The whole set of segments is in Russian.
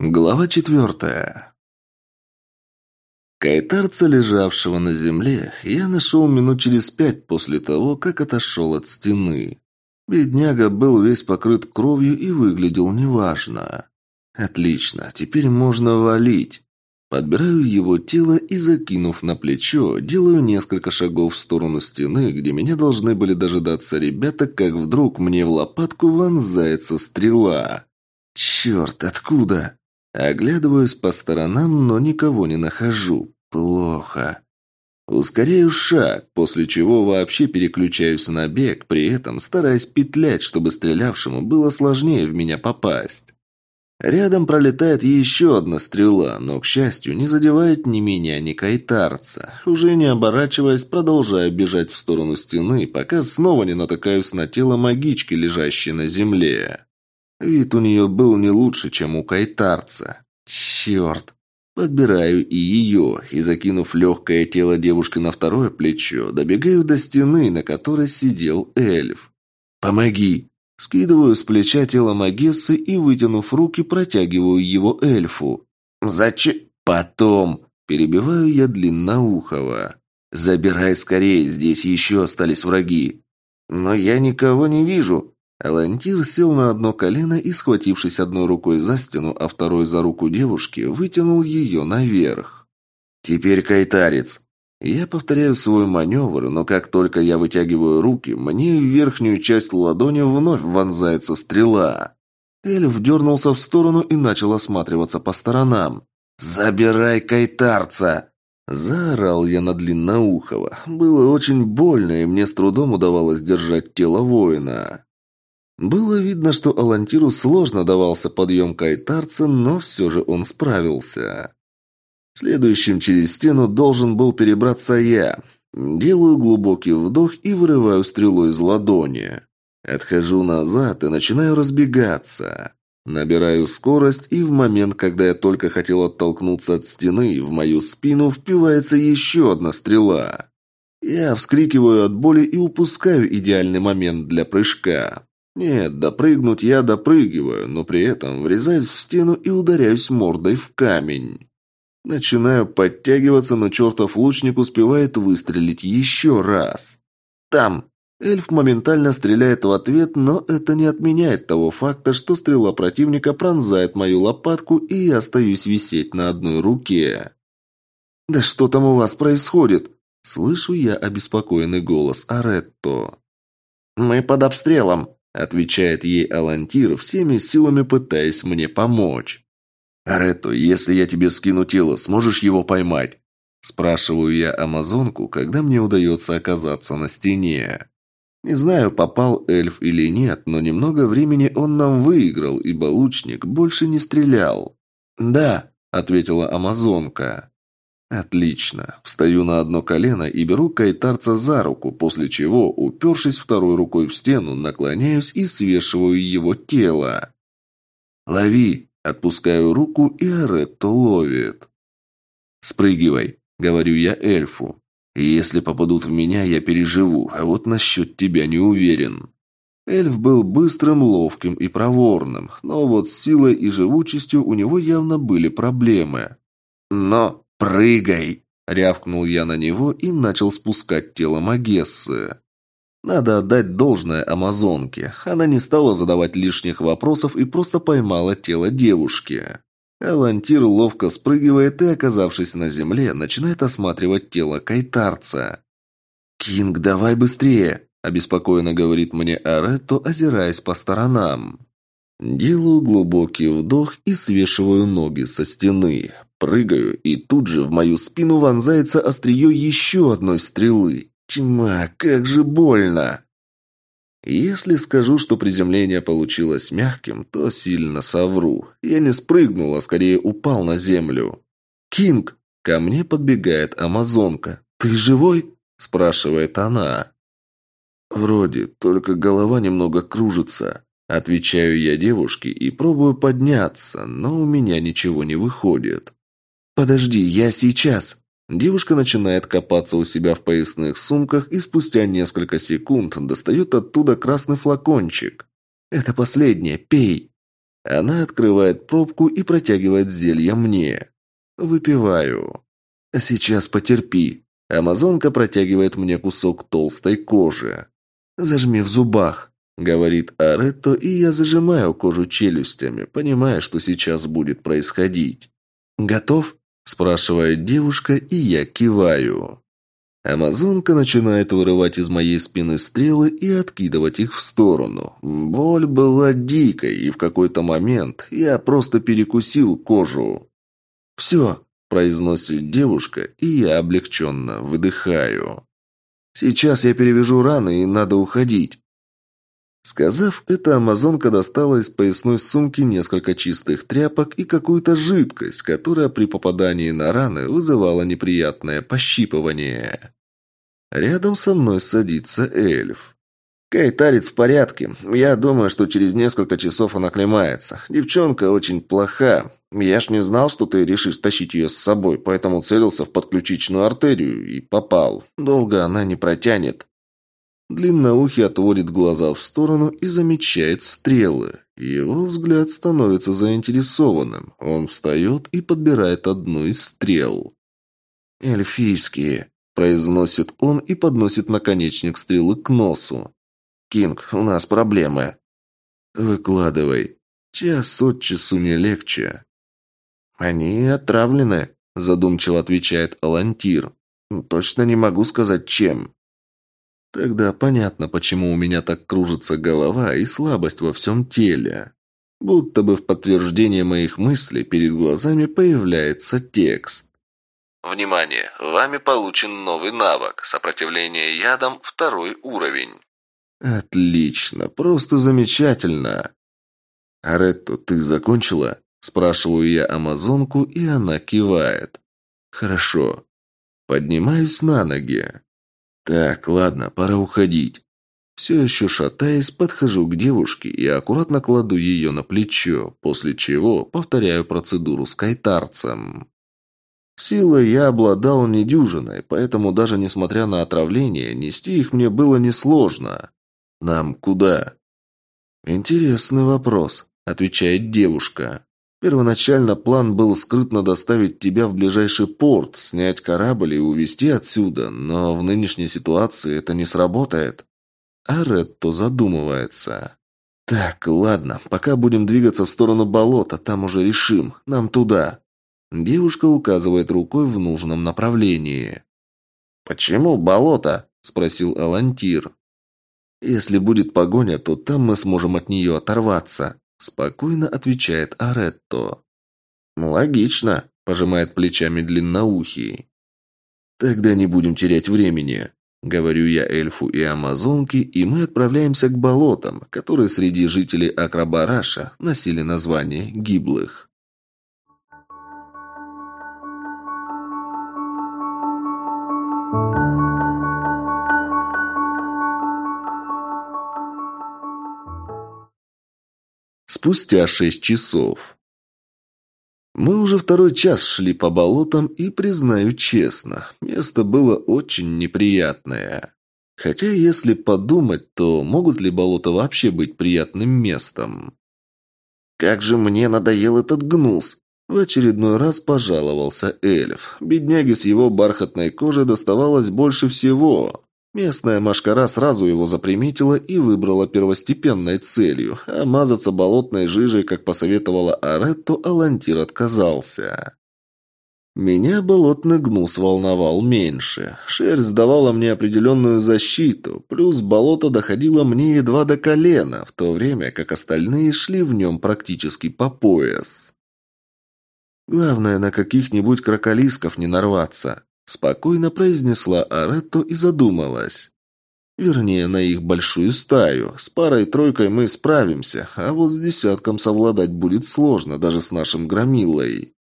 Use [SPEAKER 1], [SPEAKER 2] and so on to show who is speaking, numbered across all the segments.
[SPEAKER 1] Глава четвертая. Кайтарца, лежавшего на земле, я нашел минут через пять после того, как отошел от стены. Бедняга был весь покрыт кровью и выглядел неважно. Отлично, теперь можно валить. Подбираю его тело и, закинув на плечо, делаю несколько шагов в сторону стены, где меня должны были дожидаться ребята, как вдруг мне в лопатку вонзается стрела. «Черт, откуда?» Оглядываюсь по сторонам, но никого не нахожу. Плохо. Ускоряю шаг, после чего вообще переключаюсь на бег, при этом стараясь петлять, чтобы стрелявшему было сложнее в меня попасть. Рядом пролетает еще одна стрела, но, к счастью, не задевает ни меня, ни кайтарца. Уже не оборачиваясь, продолжаю бежать в сторону стены, пока снова не натыкаюсь на тело магички, лежащей на земле. Вид у нее был не лучше, чем у кайтарца. Черт. Подбираю и ее, и, закинув легкое тело девушки на второе плечо, добегаю до стены, на которой сидел эльф. «Помоги!» Скидываю с плеча тело Магессы и, вытянув руки, протягиваю его эльфу. «Зачем?» «Потом!» Перебиваю я длинноухого. «Забирай скорее, здесь еще остались враги». «Но я никого не вижу», Алантир сел на одно колено и, схватившись одной рукой за стену, а второй за руку девушки, вытянул ее наверх. «Теперь кайтарец!» Я повторяю свой маневр, но как только я вытягиваю руки, мне в верхнюю часть ладони вновь вонзается стрела. Эльф дернулся в сторону и начал осматриваться по сторонам. «Забирай кайтарца!» Заорал я на длинноухого. Было очень больно, и мне с трудом удавалось держать тело воина. Было видно, что Алантиру сложно давался подъем кайтарца, но все же он справился. Следующим через стену должен был перебраться я. Делаю глубокий вдох и вырываю стрелу из ладони. Отхожу назад и начинаю разбегаться. Набираю скорость, и в момент, когда я только хотел оттолкнуться от стены, в мою спину впивается еще одна стрела. Я вскрикиваю от боли и упускаю идеальный момент для прыжка. Нет, допрыгнуть я допрыгиваю, но при этом врезаюсь в стену и ударяюсь мордой в камень. Начинаю подтягиваться, но чертов лучник успевает выстрелить еще раз. Там! Эльф моментально стреляет в ответ, но это не отменяет того факта, что стрела противника пронзает мою лопатку, и я остаюсь висеть на одной руке. «Да что там у вас происходит?» Слышу я обеспокоенный голос Аретто. «Мы под обстрелом», Отвечает ей Алантир, всеми силами пытаясь мне помочь. «Аретто, если я тебе скину тело, сможешь его поймать?» Спрашиваю я амазонку, когда мне удается оказаться на стене. Не знаю, попал эльф или нет, но немного времени он нам выиграл, ибо лучник больше не стрелял. «Да», — ответила амазонка. Отлично. Встаю на одно колено и беру кайтарца за руку, после чего, упершись второй рукой в стену, наклоняюсь и свешиваю его тело. «Лови!» Отпускаю руку, и Аретто ловит. «Спрыгивай», — говорю я эльфу. «Если попадут в меня, я переживу, а вот насчет тебя не уверен». Эльф был быстрым, ловким и проворным, но вот с силой и живучестью у него явно были проблемы. «Но «Прыгай!» – рявкнул я на него и начал спускать тело Магессы. Надо отдать должное амазонке. Она не стала задавать лишних вопросов и просто поймала тело девушки. Алантир ловко спрыгивает и, оказавшись на земле, начинает осматривать тело кайтарца. «Кинг, давай быстрее!» – обеспокоенно говорит мне Аретто, озираясь по сторонам. Делаю глубокий вдох и свешиваю ноги со стены. Прыгаю, и тут же в мою спину вонзается острие еще одной стрелы. Тьма, как же больно! Если скажу, что приземление получилось мягким, то сильно совру. Я не спрыгнул, а скорее упал на землю. «Кинг!» Ко мне подбегает амазонка. «Ты живой?» спрашивает она. «Вроде, только голова немного кружится». Отвечаю я девушке и пробую подняться, но у меня ничего не выходит. «Подожди, я сейчас!» Девушка начинает копаться у себя в поясных сумках и спустя несколько секунд достает оттуда красный флакончик. «Это последнее, пей!» Она открывает пробку и протягивает зелье мне. Выпиваю. «Сейчас потерпи». Амазонка протягивает мне кусок толстой кожи. «Зажми в зубах», — говорит Аретто, и я зажимаю кожу челюстями, понимая, что сейчас будет происходить. «Готов?» – спрашивает девушка, и я киваю. Амазонка начинает вырывать из моей спины стрелы и откидывать их в сторону. Боль была дикой, и в какой-то момент я просто перекусил кожу. «Все», – произносит девушка, и я облегченно выдыхаю. «Сейчас я перевяжу раны, и надо уходить». Сказав это, амазонка достала из поясной сумки несколько чистых тряпок и какую-то жидкость, которая при попадании на раны вызывала неприятное пощипывание. Рядом со мной садится эльф. Кайтарец в порядке. Я думаю, что через несколько часов она оклемается. Девчонка очень плоха. Я ж не знал, что ты решишь тащить ее с собой, поэтому целился в подключичную артерию и попал. Долго она не протянет. Длинноухий отводит глаза в сторону и замечает стрелы. Его взгляд становится заинтересованным. Он встает и подбирает одну из стрел. «Эльфийские», произносит он и подносит наконечник стрелы к носу. «Кинг, у нас проблемы». «Выкладывай. Час от часу не легче». «Они отравлены», – задумчиво отвечает Алантир. «Точно не могу сказать, чем». Тогда понятно, почему у меня так кружится голова и слабость во всем теле. Будто бы в подтверждение моих мыслей перед глазами появляется текст. Внимание! Вами получен новый навык. Сопротивление ядам второй уровень. Отлично. Просто замечательно. Аретто, ты закончила? Спрашиваю я амазонку, и она кивает. Хорошо. Поднимаюсь на ноги. Так, ладно, пора уходить. Все еще шатаясь, подхожу к девушке и аккуратно кладу ее на плечо, после чего повторяю процедуру с кайтарцем. Силой я обладал недюжиной, поэтому даже несмотря на отравление, нести их мне было несложно. Нам куда? Интересный вопрос, отвечает девушка. Первоначально план был скрытно доставить тебя в ближайший порт, снять корабль и увезти отсюда, но в нынешней ситуации это не сработает. А Ретто задумывается. Так, ладно, пока будем двигаться в сторону болота, там уже решим. Нам туда. Девушка указывает рукой в нужном направлении. «Почему болото?» – спросил Алантир. «Если будет погоня, то там мы сможем от нее оторваться», – спокойно отвечает Аретто. «Логично», – пожимает плечами длинноухий. «Тогда не будем терять времени», – говорю я эльфу и амазонке, и мы отправляемся к болотам, которые среди жителей Акрабараша носили название «гиблых». Спустя шесть часов. Мы уже второй час шли по болотам и, признаю честно, место было очень неприятное. Хотя, если подумать, то могут ли болота вообще быть приятным местом? «Как же мне надоел этот гнус!» В очередной раз пожаловался эльф. Бедняге с его бархатной кожей доставалось больше всего. Местная машкара сразу его заприметила и выбрала первостепенной целью, а мазаться болотной жижей, как посоветовала Аретто, Алантир отказался. Меня болотный гнус волновал меньше. Шерсть давала мне определенную защиту, плюс болото доходило мне едва до колена, в то время как остальные шли в нем практически по пояс. Главное, на каких-нибудь кроколисков не нарваться. Спокойно произнесла Аретто и задумалась. Вернее, на их большую стаю. С парой-тройкой мы справимся, а вот с десятком совладать будет сложно, даже с нашим громилой.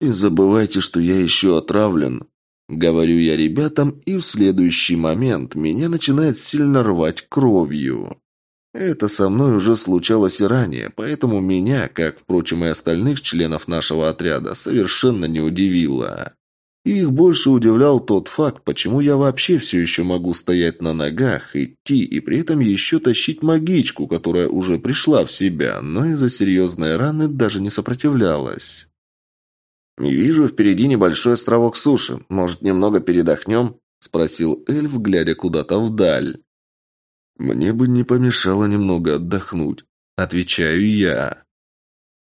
[SPEAKER 1] «Не забывайте, что я еще отравлен», — говорю я ребятам, и в следующий момент меня начинает сильно рвать кровью. Это со мной уже случалось и ранее, поэтому меня, как, впрочем, и остальных членов нашего отряда, совершенно не удивило. Их больше удивлял тот факт, почему я вообще все еще могу стоять на ногах, идти и при этом еще тащить магичку, которая уже пришла в себя, но из-за серьезной раны даже не сопротивлялась.
[SPEAKER 2] «Вижу впереди небольшой островок суши. Может, немного передохнем?» – спросил эльф, глядя куда-то вдаль.
[SPEAKER 1] «Мне бы не помешало немного отдохнуть», – отвечаю я.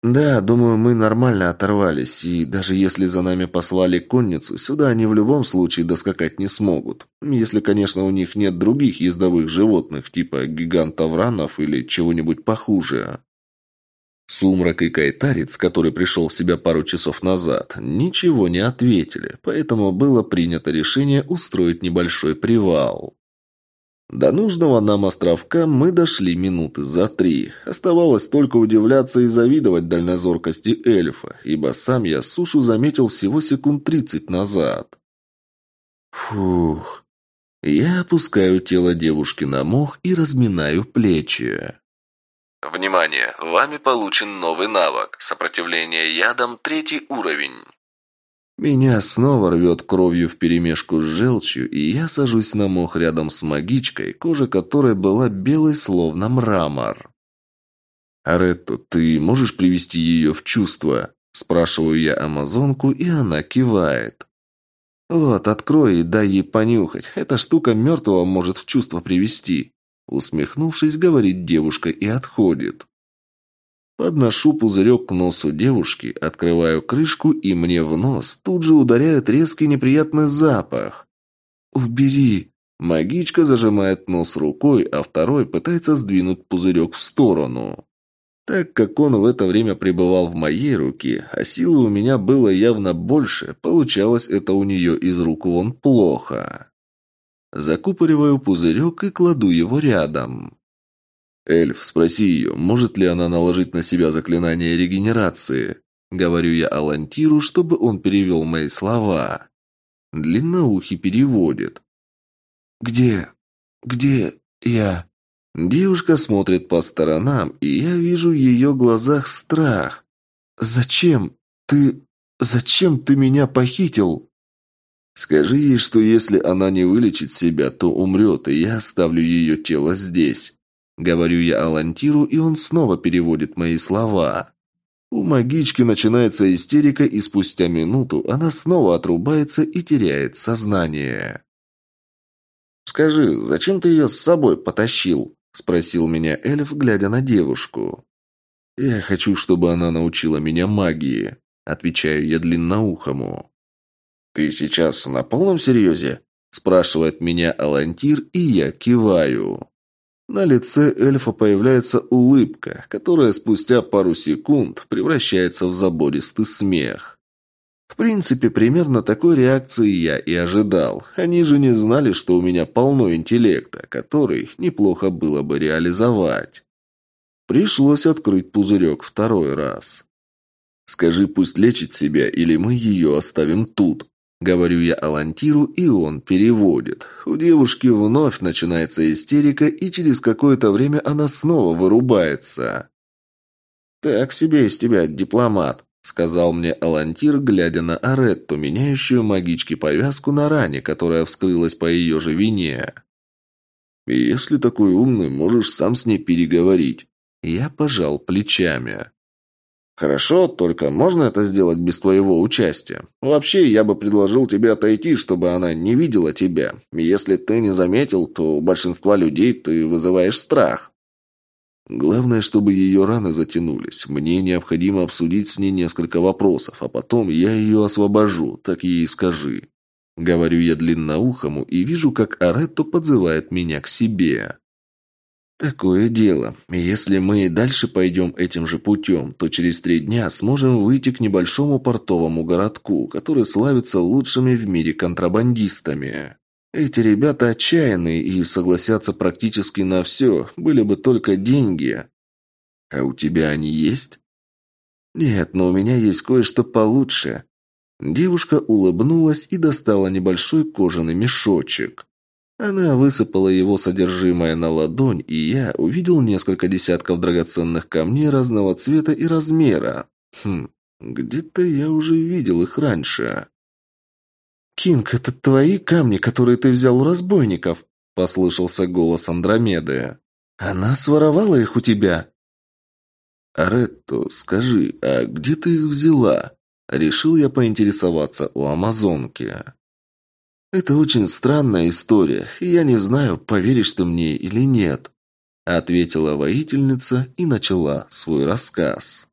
[SPEAKER 2] «Да, думаю, мы нормально оторвались, и даже если за нами послали конницу, сюда они в любом случае доскакать не смогут. Если, конечно, у них нет других ездовых животных, типа гигантов-ранов или чего-нибудь похуже».
[SPEAKER 1] Сумрак и Кайтарец, который пришел в себя пару часов назад, ничего не ответили, поэтому было принято решение устроить небольшой привал. До нужного нам островка мы дошли минуты за три. Оставалось только удивляться и завидовать дальнозоркости эльфа, ибо сам я сушу заметил всего секунд тридцать назад. Фух. Я опускаю тело девушки на мох и разминаю плечи.
[SPEAKER 3] Внимание! Вами получен новый навык. Сопротивление ядам третий уровень.
[SPEAKER 1] Меня снова рвет кровью вперемешку с желчью, и я сажусь на мох рядом с магичкой, кожа которой была белой, словно мрамор. «Аретто, ты можешь привести ее в чувство?» Спрашиваю я амазонку, и она кивает. «Вот, открой и дай ей понюхать. Эта штука мертвого может в чувство привести». Усмехнувшись, говорит девушка и отходит. Подношу пузырек к носу девушки, открываю крышку, и мне в нос тут же ударяет резкий неприятный запах. «Убери!» Магичка зажимает нос рукой, а второй пытается сдвинуть пузырек в сторону. Так как он в это время пребывал в моей руке, а силы у меня было явно больше, получалось это у нее из рук вон плохо. Закупориваю пузырек и кладу его рядом. «Эльф, спроси ее, может ли она наложить на себя заклинание регенерации?» Говорю я Алантиру, чтобы он перевел мои слова. Длинноухий переводит. «Где? Где я?» Девушка смотрит по сторонам, и я вижу в ее глазах страх. «Зачем? Ты... Зачем ты меня похитил?» «Скажи ей, что если она не вылечит себя, то умрет, и я оставлю ее тело здесь. Говорю я Алантиру, и он снова переводит мои слова. У магички начинается истерика, и спустя минуту она снова отрубается и теряет сознание.
[SPEAKER 2] «Скажи, зачем ты ее с собой потащил?» – спросил меня эльф, глядя на девушку.
[SPEAKER 1] «Я хочу, чтобы она научила меня магии», – отвечаю я длинноухому.
[SPEAKER 2] «Ты сейчас на полном серьезе?» – спрашивает меня Алантир, и я киваю.
[SPEAKER 1] На лице эльфа появляется улыбка, которая спустя пару секунд превращается в забористый смех. В принципе, примерно такой реакции я и ожидал. Они же не знали, что у меня полно интеллекта, который неплохо было бы реализовать. Пришлось открыть пузырек второй раз. «Скажи, пусть лечит себя, или мы ее оставим тут», Говорю я Алантиру, и он переводит. У девушки вновь начинается истерика, и через какое-то время она снова вырубается.
[SPEAKER 2] «Так себе из тебя дипломат», — сказал мне Алантир, глядя на Аретту, меняющую магички повязку на ране, которая вскрылась по ее же вине.
[SPEAKER 1] «Если такой умный, можешь сам с ней переговорить». Я пожал плечами.
[SPEAKER 2] «Хорошо, только можно это сделать без твоего участия? Вообще, я бы предложил тебе отойти, чтобы она не видела тебя. Если ты не заметил, то у большинства людей ты вызываешь страх».
[SPEAKER 1] Главное, чтобы ее раны затянулись. Мне необходимо обсудить с ней несколько вопросов, а потом я ее освобожу, так ей и скажи. Говорю я длинноухому и вижу, как Аретто подзывает меня к себе. Такое дело. Если мы и дальше пойдем этим же путем, то через три дня сможем выйти к небольшому портовому городку, который славится лучшими в мире контрабандистами. Эти ребята отчаянные и согласятся практически на все, были бы только деньги. А у тебя они есть? Нет, но у меня есть кое-что получше. Девушка улыбнулась и достала небольшой кожаный мешочек. Она высыпала его содержимое на ладонь, и я увидел несколько десятков драгоценных камней разного цвета и размера. Хм, где-то я уже видел их раньше.
[SPEAKER 2] «Кинг, это твои камни, которые ты взял у разбойников?» – послышался голос Андромеды. «Она своровала их у тебя?»
[SPEAKER 1] «Аретто, скажи, а где ты их взяла?» Решил я поинтересоваться у амазонки. «Это очень странная история, и я не знаю, поверишь ты мне или нет», ответила воительница и начала свой рассказ.